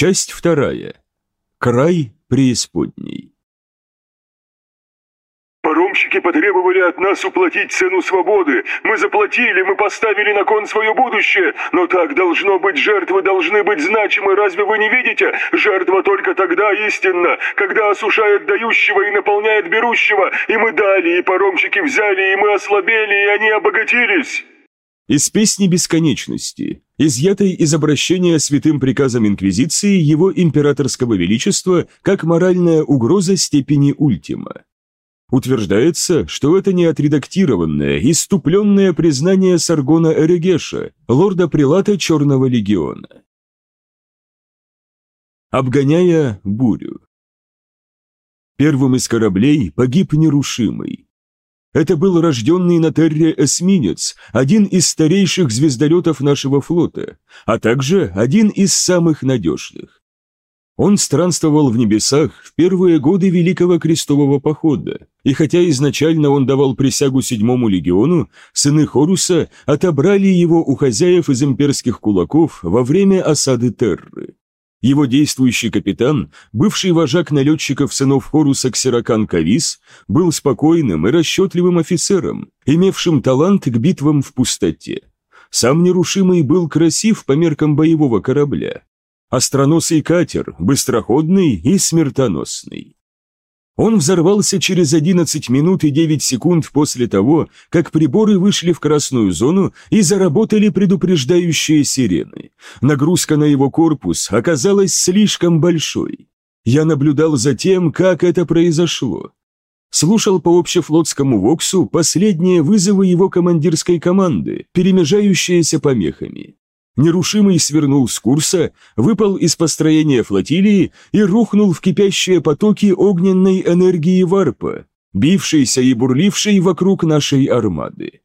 Часть вторая. Край преисподней. Паромщики потребовали от нас уплатить цену свободы. Мы заплатили, мы поставили на кон свое будущее. Но так должно быть, жертвы должны быть значимы. Разве вы не видите? Жертва только тогда истинна, когда осушает дающего и наполняет берущего. И мы дали, и паромщики взяли, и мы ослабели, и они обогатились. Из «Песни бесконечности», изъятой из обращения святым приказом Инквизиции его императорского величества как моральная угроза степени ультима. Утверждается, что это не отредактированное, иступленное признание Саргона Эрегеша, лорда-прилата Черного легиона. Обгоняя бурю. Первым из кораблей погиб нерушимый. Это был рожденный на Терре эсминец, один из старейших звездолетов нашего флота, а также один из самых надежных. Он странствовал в небесах в первые годы Великого Крестового Похода, и хотя изначально он давал присягу седьмому легиону, сыны Хоруса отобрали его у хозяев из имперских кулаков во время осады Терры. Его действующий капитан, бывший вожак налетчиков сынов Хоруса Ксеракан Кавис, был спокойным и расчетливым офицером, имевшим талант к битвам в пустоте. Сам нерушимый был красив по меркам боевого корабля. Остроносый катер, быстроходный и смертоносный. Он взорвался через 11 минут и 9 секунд после того, как приборы вышли в красную зону и заработали предупреждающие сирены. Нагрузка на его корпус оказалась слишком большой. Я наблюдал за тем, как это произошло. Слушал по общефлотскому ВОКСу последние вызовы его командирской команды, перемежающиеся помехами. Нерушимый свернул с курса, выпал из построения флотилии и рухнул в кипящие потоки огненной энергии варпа, бившейся и бурлившей вокруг нашей армады.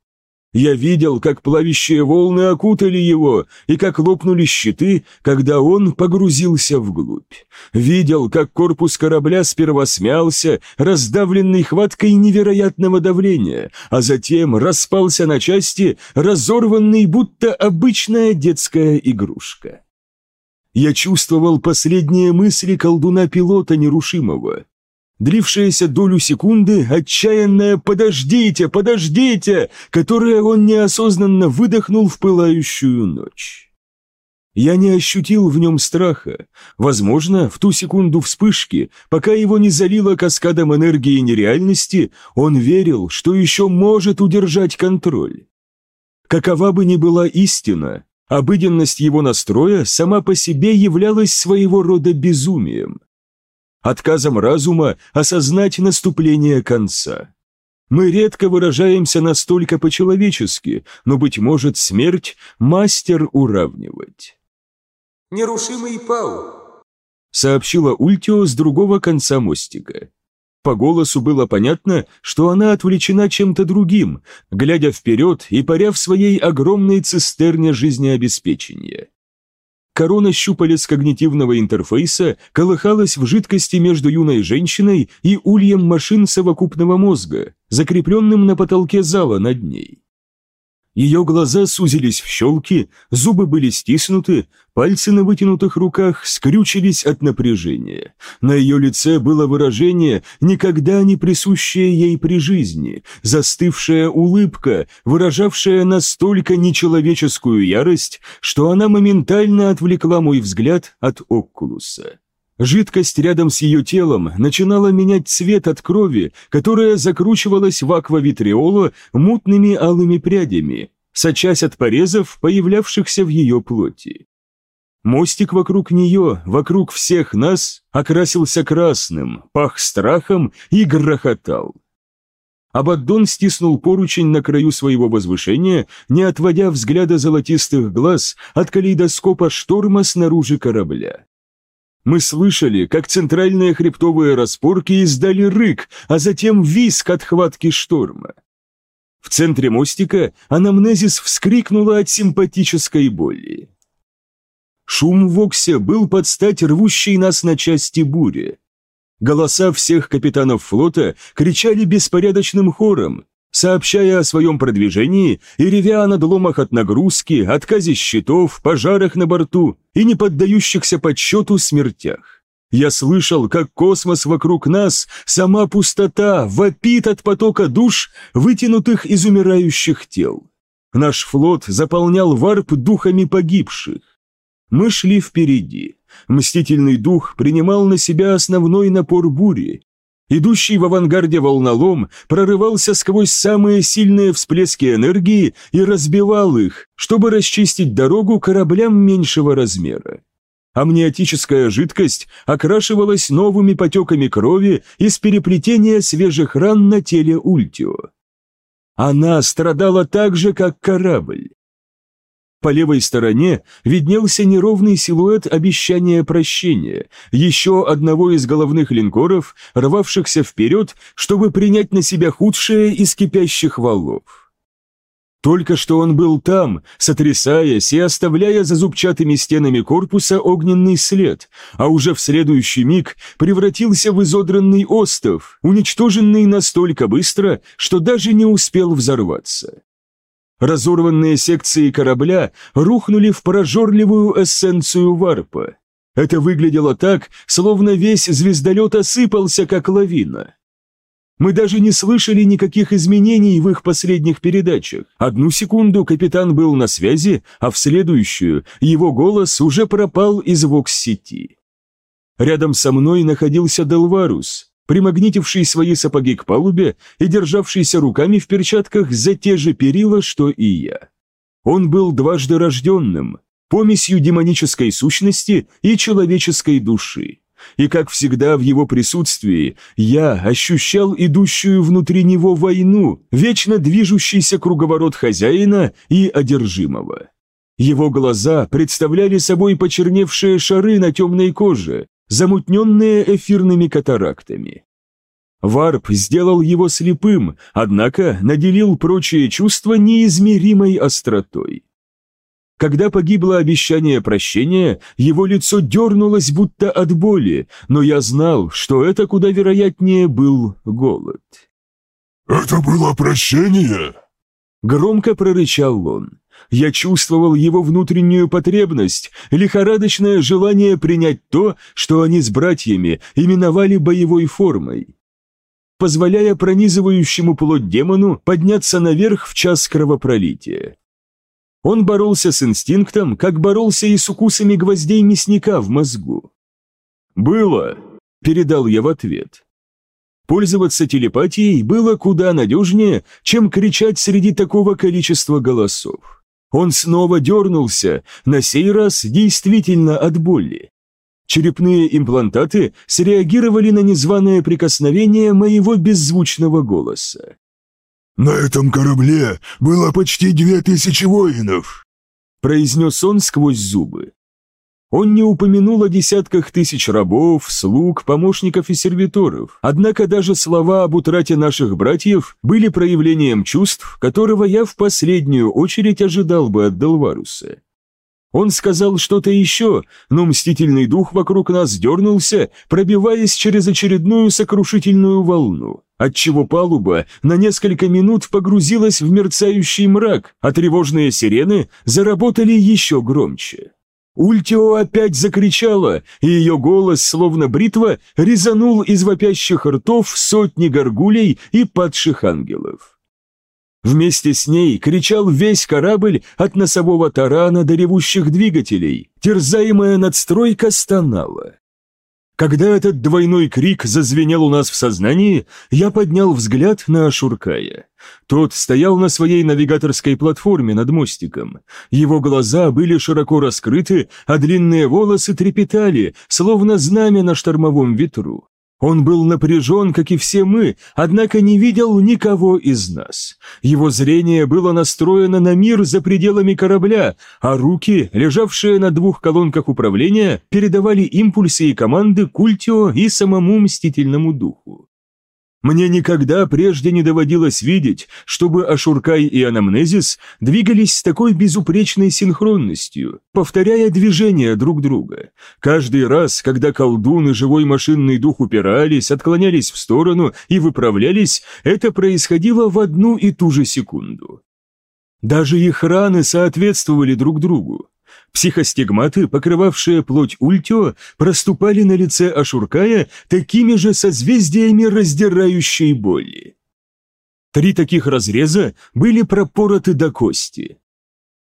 Я видел, как плавящие волны окутали его, и как лопнули щиты, когда он погрузился вглубь. Видел, как корпус корабля сперва смялся, раздавленный хваткой невероятного давления, а затем распался на части, разорванный, будто обычная детская игрушка. Я чувствовал последние мысли колдуна-пилота нерушимого длившаяся долю секунды отчаянное «подождите, подождите», которое он неосознанно выдохнул в пылающую ночь. Я не ощутил в нем страха. Возможно, в ту секунду вспышки, пока его не залило каскадом энергии нереальности, он верил, что еще может удержать контроль. Какова бы ни была истина, обыденность его настроя сама по себе являлась своего рода безумием отказом разума осознать наступление конца. Мы редко выражаемся настолько по-человечески, но, быть может, смерть – мастер уравнивать. «Нерушимый Пау», – сообщила Ультио с другого конца мостика. По голосу было понятно, что она отвлечена чем-то другим, глядя вперед и паря в своей огромной цистерне жизнеобеспечения. Корона щупалец когнитивного интерфейса колыхалась в жидкости между юной женщиной и ульем машин совокупного мозга, закрепленным на потолке зала над ней. Ее глаза сузились в щелки, зубы были стиснуты, пальцы на вытянутых руках скрючились от напряжения. На ее лице было выражение, никогда не присущее ей при жизни, застывшая улыбка, выражавшая настолько нечеловеческую ярость, что она моментально отвлекла мой взгляд от Окулуса. Жидкость рядом с ее телом начинала менять цвет от крови, которая закручивалась в аквавитриоло мутными алыми прядями, сочась от порезов, появлявшихся в ее плоти. Мостик вокруг нее, вокруг всех нас, окрасился красным, пах страхом и грохотал. Абаддон стиснул поручень на краю своего возвышения, не отводя взгляда золотистых глаз от калейдоскопа шторма снаружи корабля. Мы слышали, как центральные хребтовые распорки издали рык, а затем виск от хватки шторма. В центре мостика анамнезис вскрикнула от симпатической боли. Шум в Оксе был под стать рвущей нас на части буре. Голоса всех капитанов флота кричали беспорядочным хором. Сообщая о своем продвижении и ревя о надломах от нагрузки, отказе щитов, пожарах на борту и не поддающихся подсчету смертях. Я слышал, как космос вокруг нас, сама пустота, вопит от потока душ, вытянутых из умирающих тел. Наш флот заполнял варп духами погибших. Мы шли впереди. Мстительный дух принимал на себя основной напор бури, Идущий в авангарде волнолом прорывался сквозь самые сильные всплески энергии и разбивал их, чтобы расчистить дорогу кораблям меньшего размера. Амниотическая жидкость окрашивалась новыми потеками крови из переплетения свежих ран на теле Ультио. Она страдала так же, как корабль. По левой стороне виднелся неровный силуэт обещания прощения, еще одного из головных линкоров, рвавшихся вперед, чтобы принять на себя худшее из кипящих валов. Только что он был там, сотрясаясь и оставляя за зубчатыми стенами корпуса огненный след, а уже в следующий миг превратился в изодранный остов, уничтоженный настолько быстро, что даже не успел взорваться. Разорванные секции корабля рухнули в прожорливую эссенцию варпа. Это выглядело так, словно весь звездолет осыпался, как лавина. Мы даже не слышали никаких изменений в их последних передачах. Одну секунду капитан был на связи, а в следующую его голос уже пропал из вокс-сети. Рядом со мной находился Делварус, примагнитивший свои сапоги к палубе и державшийся руками в перчатках за те же перила, что и я. Он был дважды рожденным, помесью демонической сущности и человеческой души. И, как всегда в его присутствии, я ощущал идущую внутри него войну, вечно движущийся круговорот хозяина и одержимого. Его глаза представляли собой почерневшие шары на темной коже, замутненные эфирными катарактами. Варп сделал его слепым, однако наделил прочие чувства неизмеримой остротой. Когда погибло обещание прощения, его лицо дернулось будто от боли, но я знал, что это куда вероятнее был голод. «Это было прощение?» Громко прорычал он. Я чувствовал его внутреннюю потребность, лихорадочное желание принять то, что они с братьями именовали боевой формой, позволяя пронизывающему плоть демону подняться наверх в час кровопролития. Он боролся с инстинктом, как боролся и с укусами гвоздей мясника в мозгу. «Было», — передал я в ответ. Пользоваться телепатией было куда надежнее, чем кричать среди такого количества голосов. Он снова дернулся, на сей раз действительно от боли. Черепные имплантаты среагировали на незваное прикосновение моего беззвучного голоса. «На этом корабле было почти две тысячи воинов», произнес он сквозь зубы. Он не упомянул о десятках тысяч рабов, слуг, помощников и сервиторов, однако даже слова об утрате наших братьев были проявлением чувств, которого я в последнюю очередь ожидал бы от Делваруса. Он сказал что-то еще, но мстительный дух вокруг нас дернулся, пробиваясь через очередную сокрушительную волну, отчего палуба на несколько минут погрузилась в мерцающий мрак, а тревожные сирены заработали еще громче. Ультио опять закричала, и ее голос, словно бритва, резанул из вопящих ртов сотни горгулей и падших ангелов. Вместе с ней кричал весь корабль от носового тарана до ревущих двигателей, терзаемая надстройка стонала. Когда этот двойной крик зазвенел у нас в сознании, я поднял взгляд на Ашуркая. Тот стоял на своей навигаторской платформе над мостиком. Его глаза были широко раскрыты, а длинные волосы трепетали, словно знамя на штормовом ветру. Он был напряжен, как и все мы, однако не видел никого из нас. Его зрение было настроено на мир за пределами корабля, а руки, лежавшие на двух колонках управления, передавали импульсы и команды Культио и самому Мстительному Духу. Мне никогда прежде не доводилось видеть, чтобы Ашуркай и Анамнезис двигались с такой безупречной синхронностью, повторяя движения друг друга. Каждый раз, когда колдун и живой машинный дух упирались, отклонялись в сторону и выправлялись, это происходило в одну и ту же секунду. Даже их раны соответствовали друг другу. Психостигматы, покрывавшие плоть Ультио, проступали на лице Ашуркая такими же созвездиями раздирающей боли. Три таких разреза были пропороты до кости.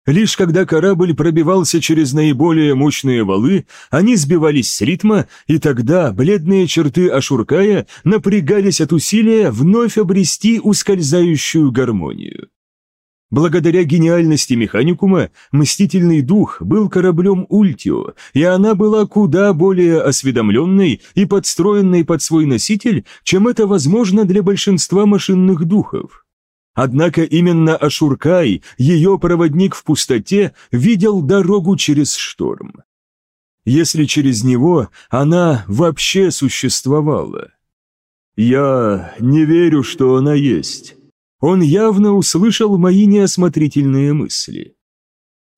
Лишь когда корабль пробивался через наиболее мощные валы, они сбивались с ритма, и тогда бледные черты Ашуркая напрягались от усилия вновь обрести ускользающую гармонию. Благодаря гениальности механикума, Мстительный Дух был кораблем Ультио, и она была куда более осведомленной и подстроенной под свой носитель, чем это возможно для большинства машинных духов. Однако именно Ашуркай, ее проводник в пустоте, видел дорогу через шторм. Если через него она вообще существовала. «Я не верю, что она есть», он явно услышал мои неосмотрительные мысли.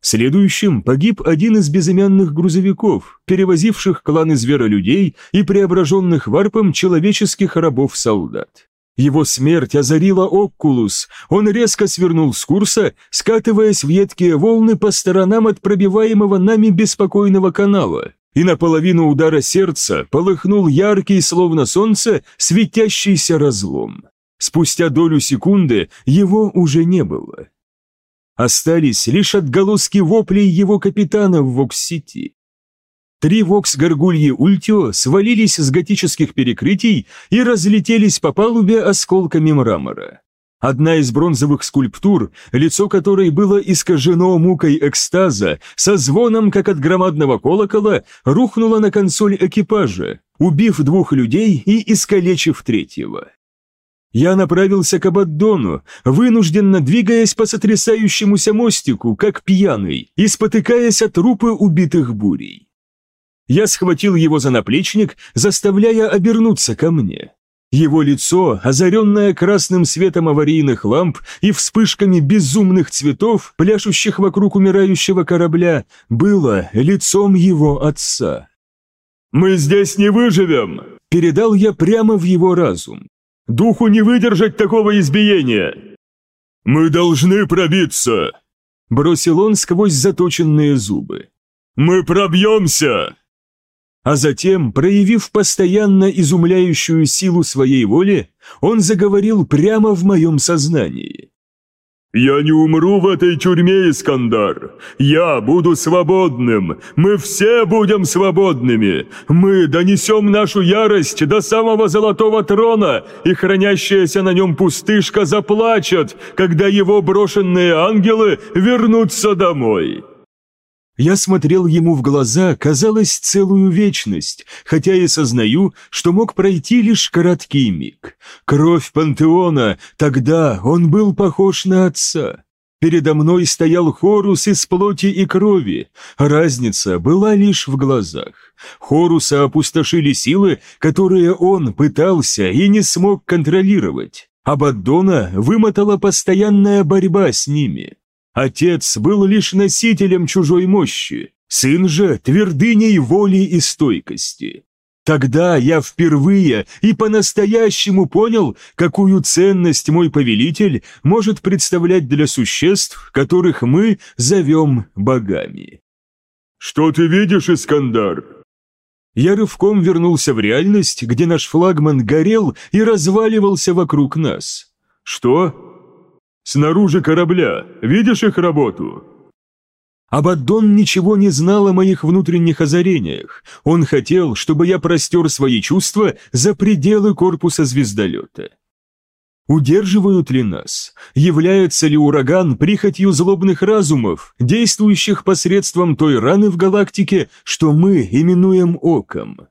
Следующим погиб один из безымянных грузовиков, перевозивших кланы зверолюдей и преображенных варпом человеческих рабов-солдат. Его смерть озарила Оккулус, он резко свернул с курса, скатываясь в едкие волны по сторонам от пробиваемого нами беспокойного канала, и наполовину удара сердца полыхнул яркий, словно солнце, светящийся разлом. Спустя долю секунды его уже не было. Остались лишь отголоски воплей его капитана в вокс-сети. Три Вокс-горгульи Ультио свалились с готических перекрытий и разлетелись по палубе осколками мрамора. Одна из бронзовых скульптур, лицо которой было искажено мукой экстаза, со звоном, как от громадного колокола, рухнула на консоль экипажа, убив двух людей и искалечив третьего я направился к Абаддону, вынужденно двигаясь по сотрясающемуся мостику, как пьяный, и спотыкаясь от трупы убитых бурей. Я схватил его за наплечник, заставляя обернуться ко мне. Его лицо, озаренное красным светом аварийных ламп и вспышками безумных цветов, пляшущих вокруг умирающего корабля, было лицом его отца. «Мы здесь не выживем!» – передал я прямо в его разум. Духу не выдержать такого избиения!» «Мы должны пробиться!» Бросил он сквозь заточенные зубы. «Мы пробьемся!» А затем, проявив постоянно изумляющую силу своей воли, он заговорил прямо в моем сознании. «Я не умру в этой тюрьме, Искандар. Я буду свободным. Мы все будем свободными. Мы донесем нашу ярость до самого золотого трона, и хранящаяся на нем пустышка заплачет, когда его брошенные ангелы вернутся домой». Я смотрел ему в глаза, казалось, целую вечность, хотя и сознаю, что мог пройти лишь короткий миг. Кровь пантеона, тогда он был похож на отца. Передо мной стоял Хорус из плоти и крови. Разница была лишь в глазах. Хоруса опустошили силы, которые он пытался и не смог контролировать. Абаддона вымотала постоянная борьба с ними. Отец был лишь носителем чужой мощи, сын же твердыней воли и стойкости. Тогда я впервые и по-настоящему понял, какую ценность мой повелитель может представлять для существ, которых мы зовем богами. «Что ты видишь, Искандар?» Я рывком вернулся в реальность, где наш флагман горел и разваливался вокруг нас. «Что?» «Снаружи корабля. Видишь их работу?» Абаддон ничего не знал о моих внутренних озарениях. Он хотел, чтобы я простер свои чувства за пределы корпуса звездолета. Удерживают ли нас? Является ли ураган прихотью злобных разумов, действующих посредством той раны в галактике, что мы именуем оком?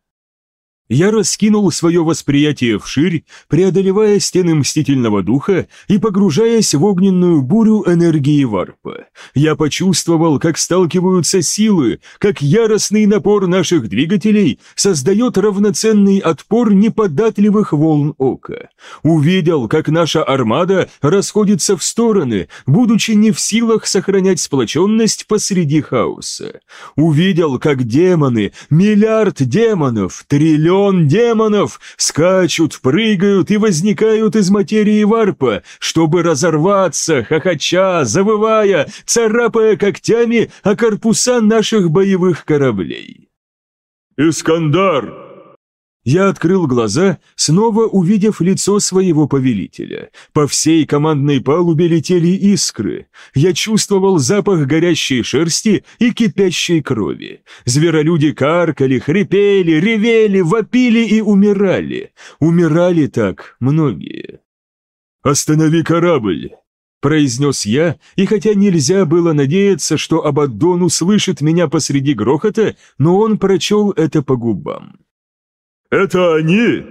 Я раскинул свое восприятие вширь, преодолевая стены мстительного духа и погружаясь в огненную бурю энергии варпа. Я почувствовал, как сталкиваются силы, как яростный напор наших двигателей создает равноценный отпор неподатливых волн ока. Увидел, как наша армада расходится в стороны, будучи не в силах сохранять сплоченность посреди хаоса. Увидел, как демоны, миллиард демонов, триллион миллион демонов скачут, прыгают и возникают из материи варпа, чтобы разорваться, хохоча, завывая, царапая когтями о корпуса наших боевых кораблей. «Искандар!» Я открыл глаза, снова увидев лицо своего повелителя. По всей командной палубе летели искры. Я чувствовал запах горящей шерсти и кипящей крови. Зверолюди каркали, хрипели, ревели, вопили и умирали. Умирали так многие. «Останови корабль!» произнес я, и хотя нельзя было надеяться, что Абаддон услышит меня посреди грохота, но он прочел это по губам. «Это они!»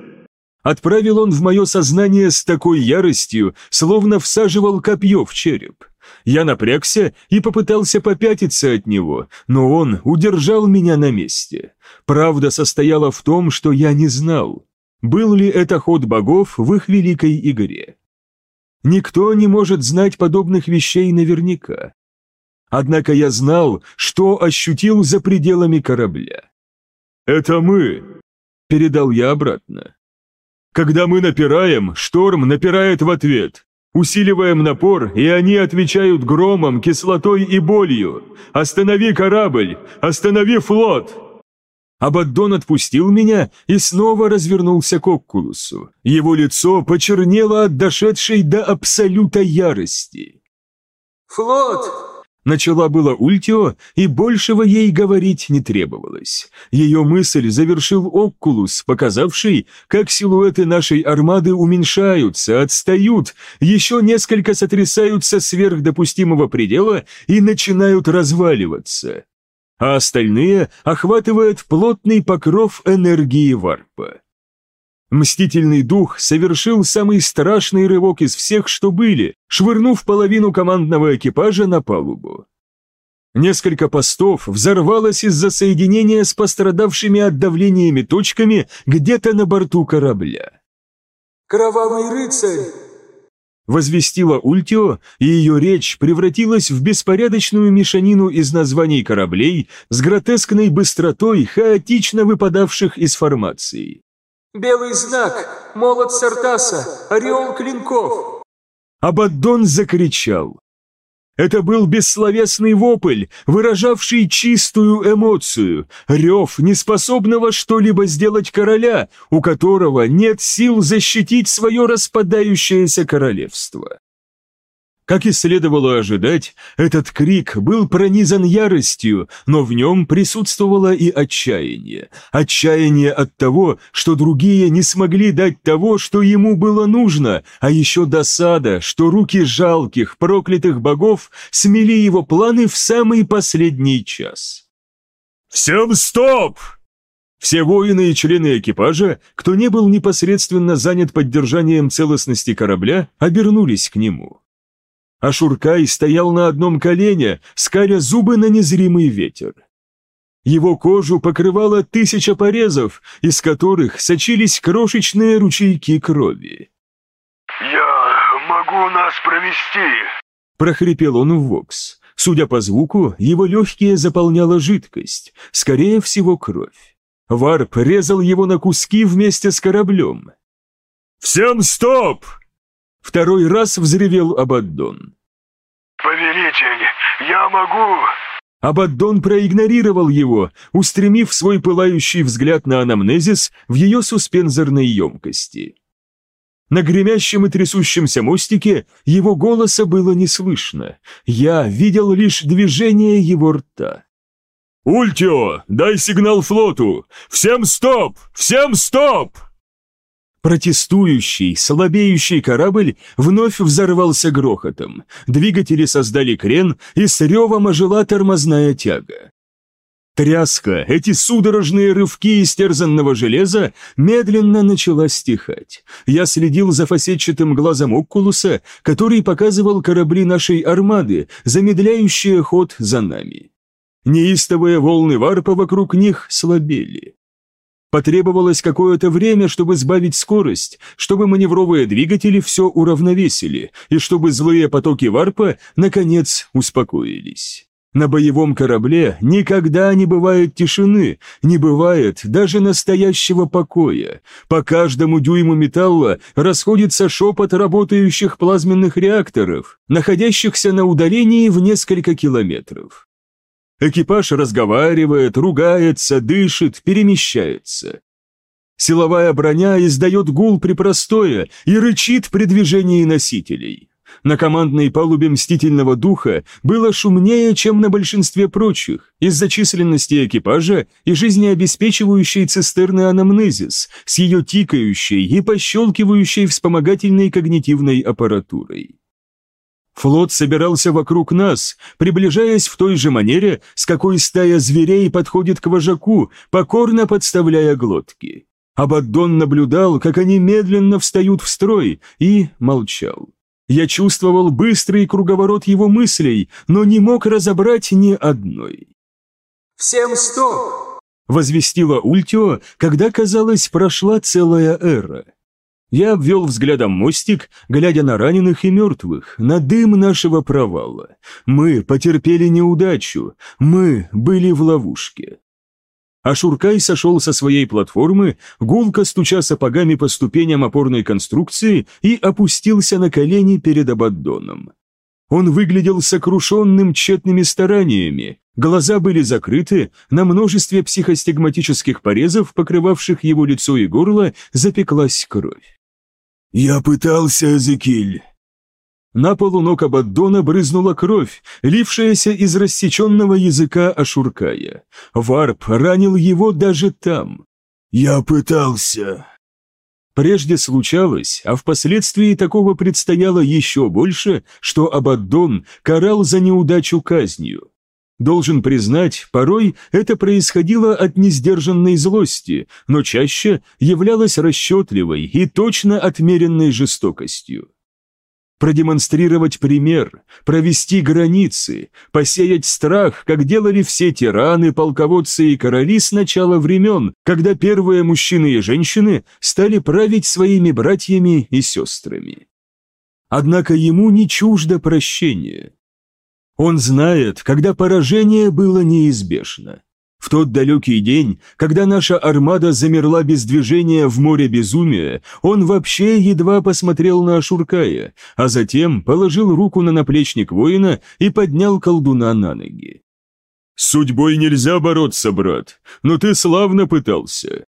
Отправил он в мое сознание с такой яростью, словно всаживал копье в череп. Я напрягся и попытался попятиться от него, но он удержал меня на месте. Правда состояла в том, что я не знал, был ли это ход богов в их великой игре. Никто не может знать подобных вещей наверняка. Однако я знал, что ощутил за пределами корабля. «Это мы!» Передал я обратно. Когда мы напираем, шторм напирает в ответ. Усиливаем напор, и они отвечают громом, кислотой и болью. Останови корабль! Останови флот! Абаддон отпустил меня и снова развернулся к Оккулусу. Его лицо почернело от дошедшей до абсолюта ярости. «Флот! Начала было Ультио, и большего ей говорить не требовалось. Ее мысль завершил Оккулус, показавший, как силуэты нашей армады уменьшаются, отстают, еще несколько сотрясаются сверх допустимого предела и начинают разваливаться. А остальные охватывает плотный покров энергии варпа. Мстительный дух совершил самый страшный рывок из всех, что были, швырнув половину командного экипажа на палубу. Несколько постов взорвалось из-за соединения с пострадавшими от давлениями точками где-то на борту корабля. «Кровавый рыцарь!» Возвестила Ультио, и ее речь превратилась в беспорядочную мешанину из названий кораблей с гротескной быстротой, хаотично выпадавших из формации. Белый знак, молот Сартаса, ореол клинков. Абаддон закричал. Это был бессловесный вопль, выражавший чистую эмоцию, рев неспособного что-либо сделать короля, у которого нет сил защитить свое распадающееся королевство. Как и следовало ожидать, этот крик был пронизан яростью, но в нем присутствовало и отчаяние. Отчаяние от того, что другие не смогли дать того, что ему было нужно, а еще досада, что руки жалких, проклятых богов смели его планы в самый последний час. «Всем стоп!» Все воины и члены экипажа, кто не был непосредственно занят поддержанием целостности корабля, обернулись к нему а Шуркай стоял на одном колене, скаля зубы на незримый ветер. Его кожу покрывало тысяча порезов, из которых сочились крошечные ручейки крови. «Я могу нас провести», – прохрипел он в вокс. Судя по звуку, его легкие заполняла жидкость, скорее всего, кровь. Варп резал его на куски вместе с кораблем. «Всем стоп!» Второй раз взревел Абаддон. «Повелитель, я могу!» Абаддон проигнорировал его, устремив свой пылающий взгляд на анамнезис в ее суспензорной емкости. На гремящем и трясущемся мостике его голоса было не слышно. Я видел лишь движение его рта. «Ультио, дай сигнал флоту! Всем стоп! Всем стоп!» Протестующий, слабеющий корабль вновь взорвался грохотом. Двигатели создали крен, и с ревом ожила тормозная тяга. Тряска, эти судорожные рывки истерзанного железа медленно начала стихать. Я следил за фасетчатым глазом Окулуса, который показывал корабли нашей армады, замедляющие ход за нами. Неистовые волны варпа вокруг них слабели. Потребовалось какое-то время, чтобы сбавить скорость, чтобы маневровые двигатели все уравновесили, и чтобы злые потоки варпа, наконец, успокоились. На боевом корабле никогда не бывает тишины, не бывает даже настоящего покоя. По каждому дюйму металла расходится шепот работающих плазменных реакторов, находящихся на удалении в несколько километров. Экипаж разговаривает, ругается, дышит, перемещается. Силовая броня издает гул при простое и рычит при движении носителей. На командной палубе Мстительного Духа было шумнее, чем на большинстве прочих, из-за численности экипажа и жизнеобеспечивающей цистерны анамнезис с ее тикающей и пощелкивающей вспомогательной когнитивной аппаратурой. Флот собирался вокруг нас, приближаясь в той же манере, с какой стая зверей подходит к вожаку, покорно подставляя глотки. Абаддон наблюдал, как они медленно встают в строй, и молчал. Я чувствовал быстрый круговорот его мыслей, но не мог разобрать ни одной. «Всем стоп!» — возвестила Ультио, когда, казалось, прошла целая эра. Я обвел взглядом мостик, глядя на раненых и мертвых, на дым нашего провала. Мы потерпели неудачу, мы были в ловушке. А Шуркай сошел со своей платформы, гулко стуча сапогами по ступеням опорной конструкции и опустился на колени перед Абаддоном. Он выглядел сокрушенным тщетными стараниями, глаза были закрыты, на множестве психостигматических порезов, покрывавших его лицо и горло, запеклась кровь. «Я пытался, Эзекиль!» На полу ног Абаддона брызнула кровь, лившаяся из рассеченного языка Ашуркая. Варп ранил его даже там. «Я пытался!» Прежде случалось, а впоследствии такого предстояло еще больше, что Абаддон карал за неудачу казнью. Должен признать, порой это происходило от несдержанной злости, но чаще являлось расчетливой и точно отмеренной жестокостью. Продемонстрировать пример, провести границы, посеять страх, как делали все тираны, полководцы и короли с начала времен, когда первые мужчины и женщины стали править своими братьями и сестрами. Однако ему не чуждо прощение. Он знает, когда поражение было неизбежно. В тот далекий день, когда наша армада замерла без движения в море безумия, он вообще едва посмотрел на Ашуркая, а затем положил руку на наплечник воина и поднял колдуна на ноги. «С судьбой нельзя бороться, брат, но ты славно пытался.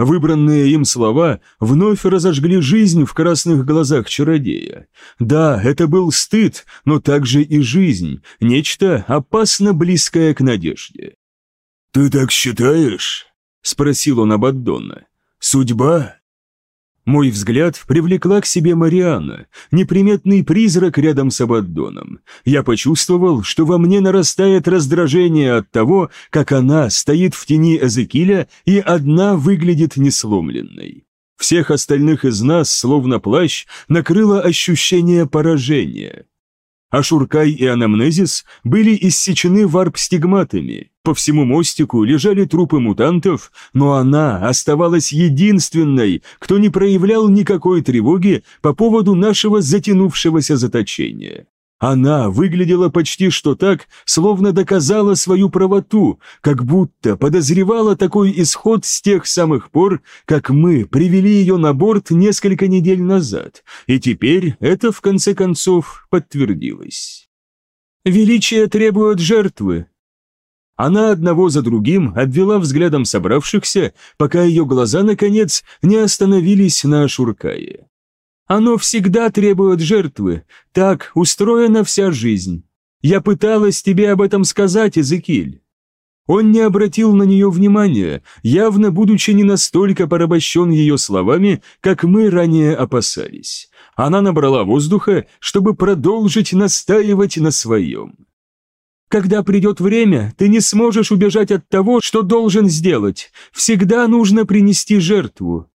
Выбранные им слова вновь разожгли жизнь в красных глазах чародея. Да, это был стыд, но также и жизнь, нечто опасно близкое к надежде. «Ты так считаешь?» — спросил он Абаддона. «Судьба?» Мой взгляд привлекла к себе Марианна, неприметный призрак рядом с Абаддоном. Я почувствовал, что во мне нарастает раздражение от того, как она стоит в тени Эзекиля и одна выглядит несломленной. Всех остальных из нас, словно плащ, накрыло ощущение поражения. Ашуркай и Анамнезис были иссечены варп-стигматами. По всему мостику лежали трупы мутантов, но она оставалась единственной, кто не проявлял никакой тревоги по поводу нашего затянувшегося заточения. Она выглядела почти что так, словно доказала свою правоту, как будто подозревала такой исход с тех самых пор, как мы привели ее на борт несколько недель назад, и теперь это в конце концов подтвердилось. «Величие требует жертвы», она одного за другим обвела взглядом собравшихся, пока ее глаза, наконец, не остановились на Ашуркае. Оно всегда требует жертвы. Так устроена вся жизнь. Я пыталась тебе об этом сказать, Эзекиль». Он не обратил на нее внимания, явно будучи не настолько порабощен ее словами, как мы ранее опасались. Она набрала воздуха, чтобы продолжить настаивать на своем. Когда придет время, ты не сможешь убежать от того, что должен сделать. Всегда нужно принести жертву».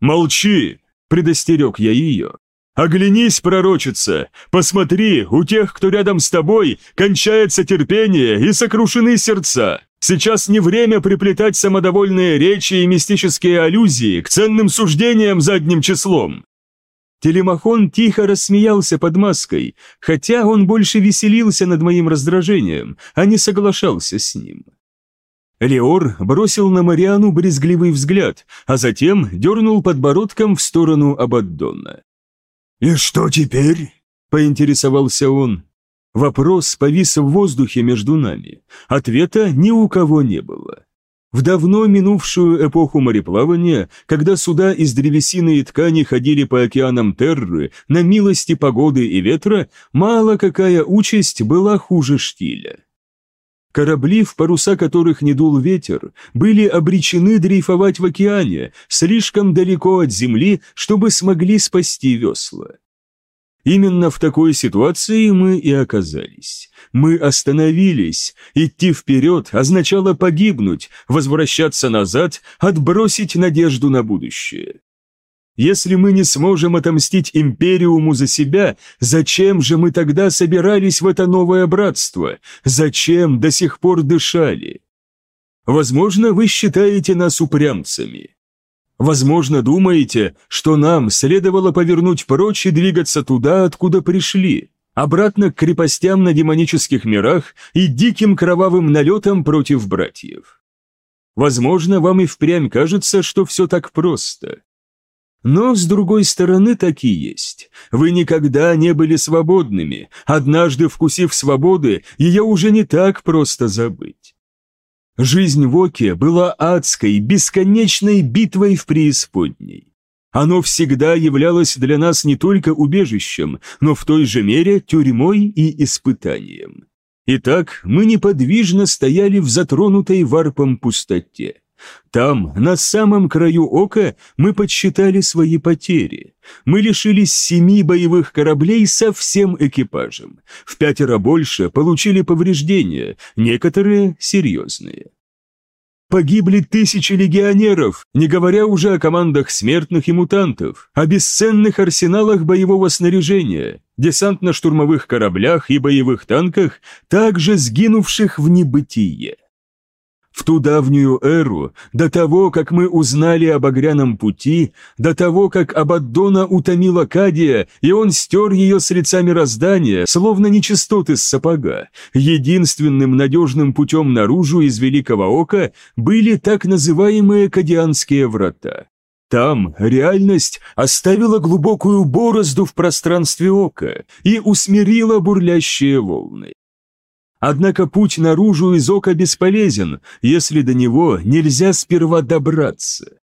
«Молчи!» – предостерег я ее. «Оглянись, пророчица! Посмотри, у тех, кто рядом с тобой, кончается терпение и сокрушены сердца. Сейчас не время приплетать самодовольные речи и мистические аллюзии к ценным суждениям задним числом. Телемахон тихо рассмеялся под маской, хотя он больше веселился над моим раздражением, а не соглашался с ним. Леор бросил на Мариану брезгливый взгляд, а затем дернул подбородком в сторону Абаддона. «И что теперь?» – поинтересовался он. Вопрос повис в воздухе между нами. Ответа ни у кого не было. В давно минувшую эпоху мореплавания, когда суда из древесины и ткани ходили по океанам Терры на милости погоды и ветра, мало какая участь была хуже штиля. Корабли, в паруса которых не дул ветер, были обречены дрейфовать в океане, слишком далеко от земли, чтобы смогли спасти весла. Именно в такой ситуации мы и оказались. Мы остановились. Идти вперед означало погибнуть, возвращаться назад, отбросить надежду на будущее. Если мы не сможем отомстить Империуму за себя, зачем же мы тогда собирались в это новое братство? Зачем до сих пор дышали? Возможно, вы считаете нас упрямцами. Возможно, думаете, что нам следовало повернуть прочь и двигаться туда, откуда пришли, обратно к крепостям на демонических мирах и диким кровавым налетам против братьев. Возможно, вам и впрямь кажется, что все так просто. Но, с другой стороны, так и есть. Вы никогда не были свободными. Однажды вкусив свободы, ее уже не так просто забыть. Жизнь в Оке была адской, бесконечной битвой в преисподней. Оно всегда являлось для нас не только убежищем, но в той же мере тюрьмой и испытанием. Итак, мы неподвижно стояли в затронутой варпом пустоте. Там, на самом краю ока, мы подсчитали свои потери. Мы лишились семи боевых кораблей со всем экипажем. В пятеро больше получили повреждения, некоторые серьезные. Погибли тысячи легионеров, не говоря уже о командах смертных и мутантов, о бесценных арсеналах боевого снаряжения, десантно-штурмовых кораблях и боевых танках, также сгинувших в небытие. В ту давнюю эру, до того, как мы узнали об огряном пути, до того, как Абаддона утомила Кадия, и он стер ее с лица мироздания, словно нечистоты с сапога, единственным надежным путем наружу из Великого Ока были так называемые Кадианские врата. Там реальность оставила глубокую борозду в пространстве ока и усмирила бурлящие волны. Однако путь наружу из ока бесполезен, если до него нельзя сперва добраться.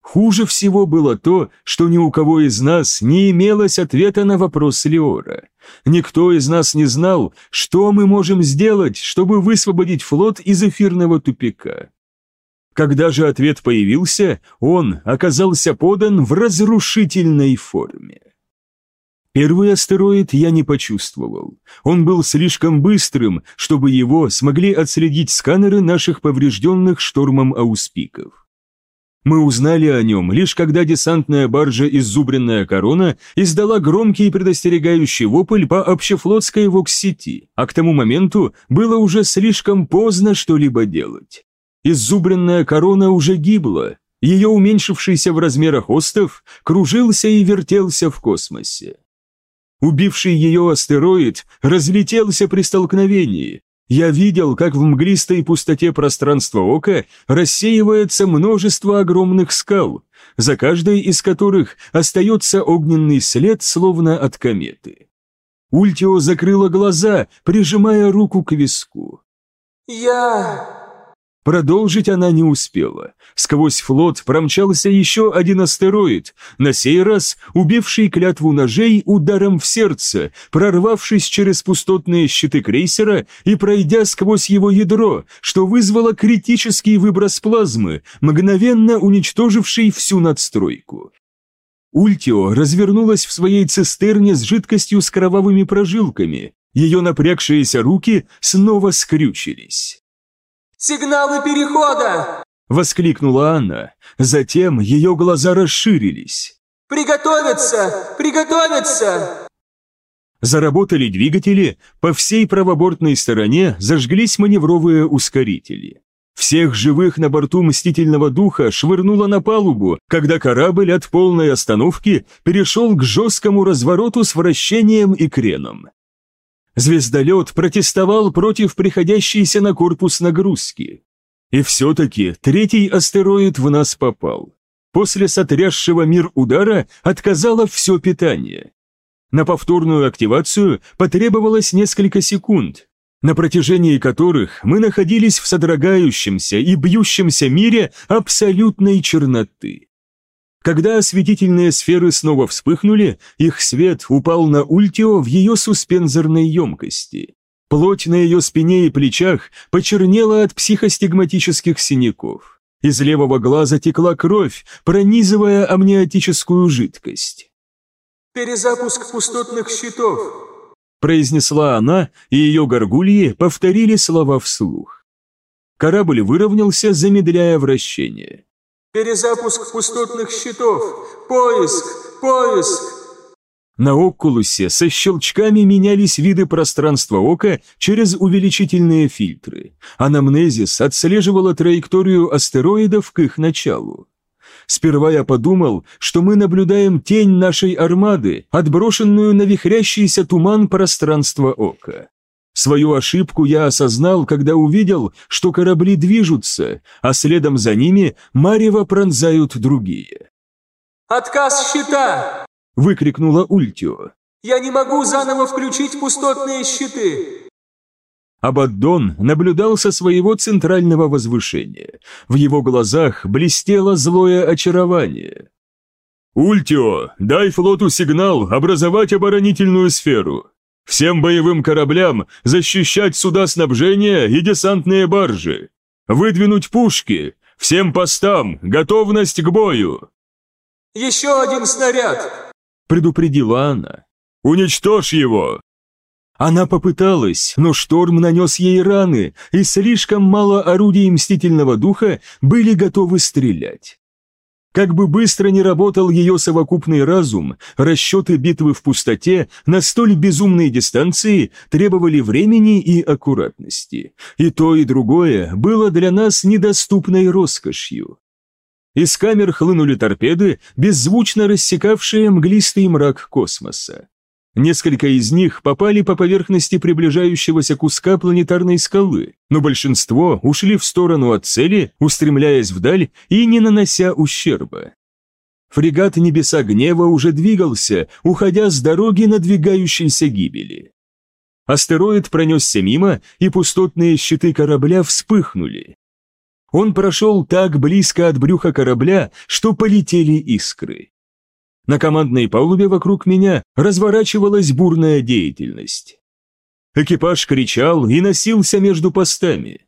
Хуже всего было то, что ни у кого из нас не имелось ответа на вопрос Леора. Никто из нас не знал, что мы можем сделать, чтобы высвободить флот из эфирного тупика. Когда же ответ появился, он оказался подан в разрушительной форме. Первый астероид я не почувствовал. Он был слишком быстрым, чтобы его смогли отследить сканеры наших поврежденных штормом ауспиков. Мы узнали о нем, лишь когда десантная баржа «Иззубренная корона» издала громкий предостерегающий вопль по общефлотской вокс-сети, а к тому моменту было уже слишком поздно что-либо делать. Иззубренная корона уже гибла, ее уменьшившийся в размерах остов кружился и вертелся в космосе. Убивший ее астероид разлетелся при столкновении. Я видел, как в мглистой пустоте пространства ока рассеивается множество огромных скал, за каждой из которых остается огненный след, словно от кометы. Ультио закрыла глаза, прижимая руку к виску. «Я...» Продолжить она не успела. Сквозь флот промчался еще один астероид, на сей раз убивший клятву ножей ударом в сердце, прорвавшись через пустотные щиты крейсера и пройдя сквозь его ядро, что вызвало критический выброс плазмы, мгновенно уничтоживший всю надстройку. Ультио развернулась в своей цистерне с жидкостью с кровавыми прожилками, Ее напрягшиеся руки снова скрючились. «Сигналы перехода!» – воскликнула она. Затем ее глаза расширились. «Приготовиться! Приготовиться!» Заработали двигатели, по всей правобортной стороне зажглись маневровые ускорители. Всех живых на борту Мстительного Духа швырнуло на палубу, когда корабль от полной остановки перешел к жесткому развороту с вращением и креном. Звездолет протестовал против приходящейся на корпус нагрузки. И все-таки третий астероид в нас попал. После сотрясшего мир удара отказало все питание. На повторную активацию потребовалось несколько секунд, на протяжении которых мы находились в содрогающемся и бьющемся мире абсолютной черноты. Когда осветительные сферы снова вспыхнули, их свет упал на Ультио в ее суспензорной емкости. Плоть на ее спине и плечах почернела от психостигматических синяков. Из левого глаза текла кровь, пронизывая амниотическую жидкость. «Перезапуск пустотных щитов», – произнесла она, и ее горгульи повторили слова вслух. Корабль выровнялся, замедляя вращение. «Перезапуск пустотных щитов! Поиск! Поиск!» На Окулусе со щелчками менялись виды пространства ока через увеличительные фильтры. Анамнезис отслеживала траекторию астероидов к их началу. Сперва я подумал, что мы наблюдаем тень нашей армады, отброшенную на вихрящийся туман пространства ока. Свою ошибку я осознал, когда увидел, что корабли движутся, а следом за ними марево пронзают другие. «Отказ щита!» – выкрикнула Ультио. «Я не могу заново включить пустотные щиты!» Абаддон наблюдал со своего центрального возвышения. В его глазах блестело злое очарование. «Ультио, дай флоту сигнал образовать оборонительную сферу. Всем боевым кораблям защищать суда снабжения и десантные баржи. Выдвинуть пушки. Всем постам готовность к бою». «Еще один снаряд!» – предупредила она. «Уничтожь его!» Она попыталась, но шторм нанес ей раны, и слишком мало орудий Мстительного Духа были готовы стрелять. Как бы быстро ни работал ее совокупный разум, расчеты битвы в пустоте на столь безумной дистанции требовали времени и аккуратности. И то, и другое было для нас недоступной роскошью. Из камер хлынули торпеды, беззвучно рассекавшие мглистый мрак космоса. Несколько из них попали по поверхности приближающегося куска планетарной скалы, но большинство ушли в сторону от цели, устремляясь вдаль и не нанося ущерба. Фрегат Небеса Гнева уже двигался, уходя с дороги надвигающейся гибели. Астероид пронесся мимо, и пустотные щиты корабля вспыхнули. Он прошел так близко от брюха корабля, что полетели искры. На командной палубе вокруг меня разворачивалась бурная деятельность. Экипаж кричал и носился между постами.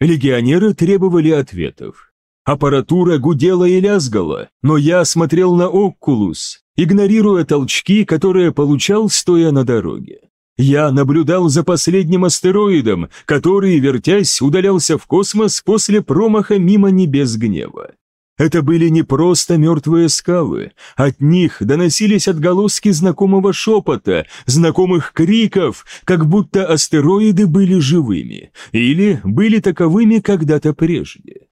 Легионеры требовали ответов. Аппаратура гудела и лязгала, но я смотрел на Окулус, игнорируя толчки, которые получал, стоя на дороге. Я наблюдал за последним астероидом, который, вертясь, удалялся в космос после промаха мимо небес гнева. Это были не просто мертвые скалы, от них доносились отголоски знакомого шепота, знакомых криков, как будто астероиды были живыми, или были таковыми когда-то прежде.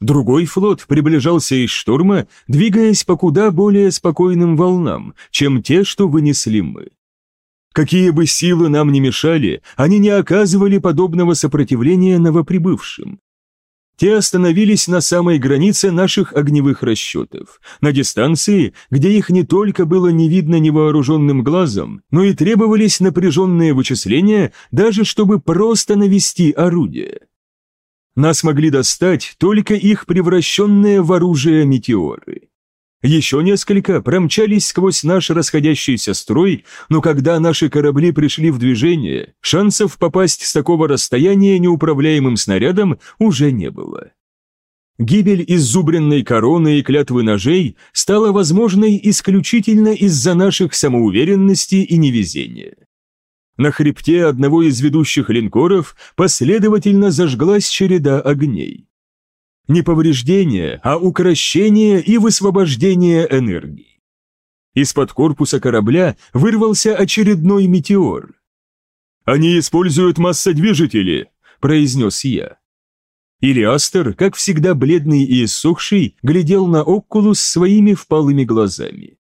Другой флот приближался из шторма, двигаясь по куда более спокойным волнам, чем те, что вынесли мы. Какие бы силы нам ни мешали, они не оказывали подобного сопротивления новоприбывшим. Те остановились на самой границе наших огневых расчетов, на дистанции, где их не только было не видно невооруженным глазом, но и требовались напряженные вычисления, даже чтобы просто навести орудие. Нас могли достать только их превращенные в оружие метеоры. Еще несколько промчались сквозь наш расходящийся строй, но когда наши корабли пришли в движение, шансов попасть с такого расстояния неуправляемым снарядом уже не было. Гибель иззубренной короны и клятвы ножей стала возможной исключительно из-за наших самоуверенности и невезения. На хребте одного из ведущих линкоров последовательно зажглась череда огней. Не повреждение, а укрощение и высвобождение энергии. Из-под корпуса корабля вырвался очередной метеор. «Они используют массодвижители», — произнес я. Илиастер, как всегда бледный и иссохший, глядел на Оккулус своими впалыми глазами.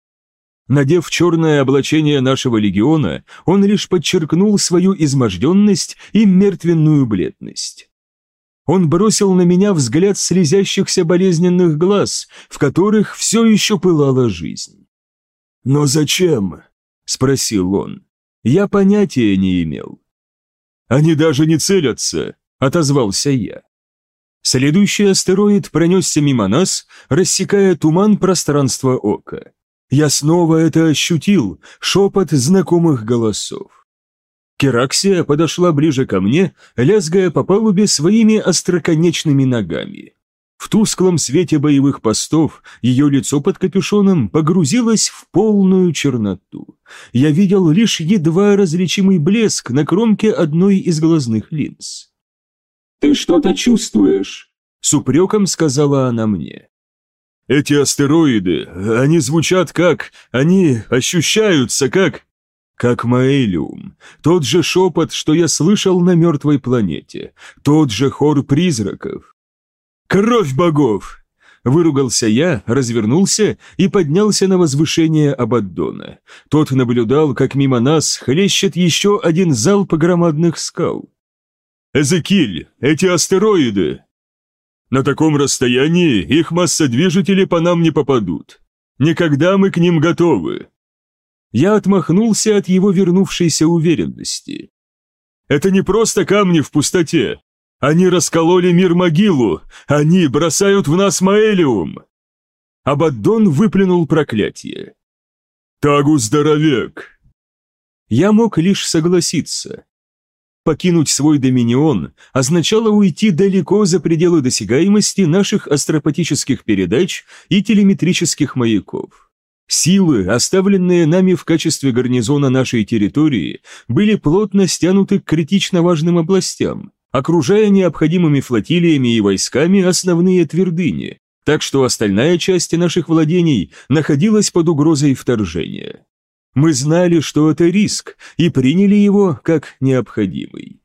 Надев черное облачение нашего легиона, он лишь подчеркнул свою изможденность и мертвенную бледность. Он бросил на меня взгляд слезящихся болезненных глаз, в которых все еще пылала жизнь. «Но зачем?» — спросил он. Я понятия не имел. «Они даже не целятся», — отозвался я. Следующий астероид пронесся мимо нас, рассекая туман пространства ока. Я снова это ощутил, шепот знакомых голосов. Кераксия подошла ближе ко мне, лязгая по палубе своими остроконечными ногами. В тусклом свете боевых постов ее лицо под капюшоном погрузилось в полную черноту. Я видел лишь едва различимый блеск на кромке одной из глазных линз. «Ты что-то чувствуешь?» — с упреком сказала она мне. Эти астероиды, они звучат как... Они ощущаются как... Как Маэлиум. Тот же шепот, что я слышал на мертвой планете. Тот же хор призраков. «Кровь богов!» Выругался я, развернулся и поднялся на возвышение Абаддона. Тот наблюдал, как мимо нас хлещет еще один залп громадных скал. «Эзекиль, эти астероиды!» На таком расстоянии их массодвижители по нам не попадут. Никогда мы к ним готовы. Я отмахнулся от его вернувшейся уверенности. Это не просто камни в пустоте. Они раскололи мир могилу. Они бросают в нас Маэлиум. Абаддон выплюнул проклятие. Тагу здоровек. Я мог лишь согласиться. Покинуть свой доминион означало уйти далеко за пределы досягаемости наших астропатических передач и телеметрических маяков. Силы, оставленные нами в качестве гарнизона нашей территории, были плотно стянуты к критично важным областям, окружая необходимыми флотилиями и войсками основные твердыни, так что остальная часть наших владений находилась под угрозой вторжения. Мы знали, что это риск, и приняли его как необходимый.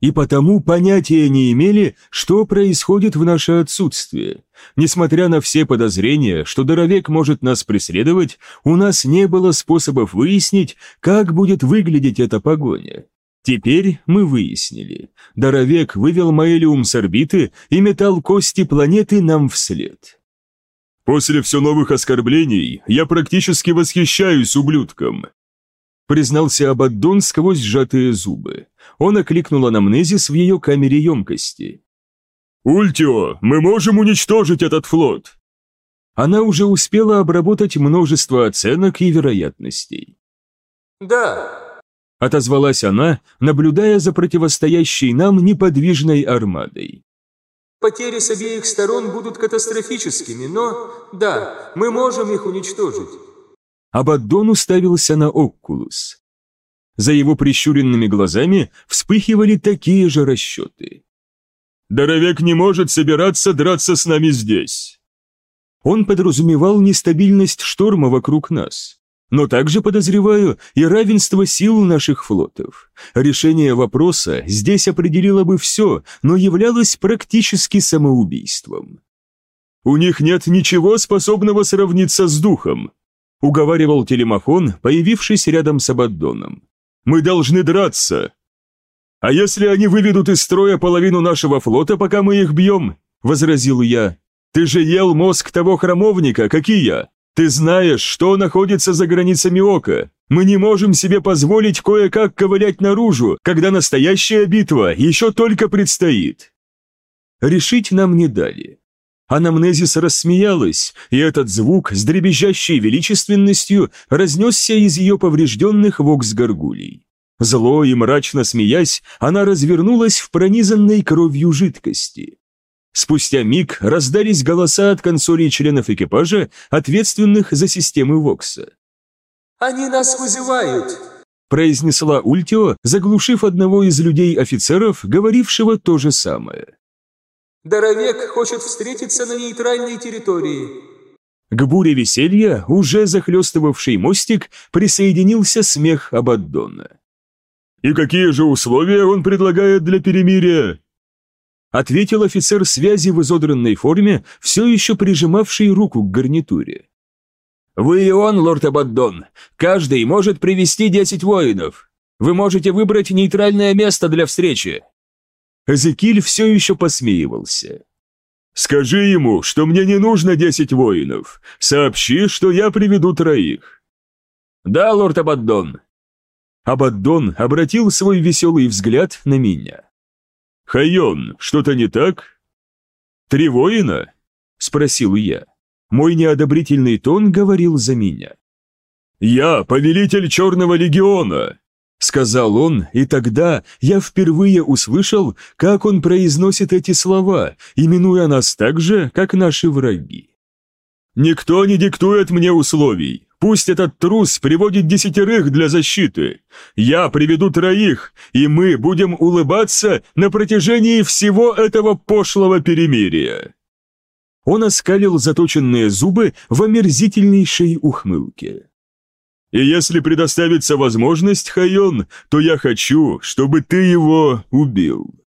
И потому понятия не имели, что происходит в наше отсутствие. Несмотря на все подозрения, что Доровек может нас преследовать, у нас не было способов выяснить, как будет выглядеть эта погоня. Теперь мы выяснили. Доровек вывел Маэлиум с орбиты и метал кости планеты нам вслед. «После все новых оскорблений я практически восхищаюсь ублюдком», признался Абаддон сквозь сжатые зубы. Он окликнул анамнезис в ее камере емкости. «Ультио, мы можем уничтожить этот флот!» Она уже успела обработать множество оценок и вероятностей. «Да», — отозвалась она, наблюдая за противостоящей нам неподвижной армадой. Потери с обеих сторон будут катастрофическими, но, да, мы можем их уничтожить. Абаддон уставился на Оккулус. За его прищуренными глазами вспыхивали такие же расчеты. «Доровек не может собираться драться с нами здесь!» Он подразумевал нестабильность шторма вокруг нас но также подозреваю и равенство сил наших флотов. Решение вопроса здесь определило бы все, но являлось практически самоубийством. «У них нет ничего, способного сравниться с духом», уговаривал телемахон, появившись рядом с Абаддоном. «Мы должны драться!» «А если они выведут из строя половину нашего флота, пока мы их бьем?» – возразил я. «Ты же ел мозг того храмовника, как и я. Ты знаешь, что находится за границами ока. Мы не можем себе позволить кое-как ковылять наружу, когда настоящая битва еще только предстоит. Решить нам не дали. Анамнезис рассмеялась, и этот звук с дребезжащей величественностью разнесся из ее поврежденных вокс-горгулей. Зло и мрачно смеясь, она развернулась в пронизанной кровью жидкости. Спустя миг раздались голоса от консолей членов экипажа, ответственных за системы Вокса. «Они нас вызывают!» произнесла Ультио, заглушив одного из людей-офицеров, говорившего то же самое. Даровек хочет встретиться на нейтральной территории. К буре веселья, уже захлестывавший мостик, присоединился смех Абаддона. «И какие же условия он предлагает для перемирия?» Ответил офицер связи в изодранной форме, все еще прижимавший руку к гарнитуре. «Вы и он, лорд Абаддон. Каждый может привести десять воинов. Вы можете выбрать нейтральное место для встречи». Эзекиль все еще посмеивался. «Скажи ему, что мне не нужно десять воинов. Сообщи, что я приведу троих». «Да, лорд Абаддон». Абаддон обратил свой веселый взгляд на меня. «Хайон, что-то не так?» «Три воина?» – спросил я. Мой неодобрительный тон говорил за меня. «Я повелитель Черного Легиона!» Сказал он, и тогда я впервые услышал, как он произносит эти слова, именуя нас так же, как наши враги. «Никто не диктует мне условий. Пусть этот трус приводит десятерых для защиты. Я приведу троих, и мы будем улыбаться на протяжении всего этого пошлого перемирия». Он оскалил заточенные зубы в омерзительнейшей ухмылке. «И если предоставится возможность, Хайон, то я хочу, чтобы ты его убил».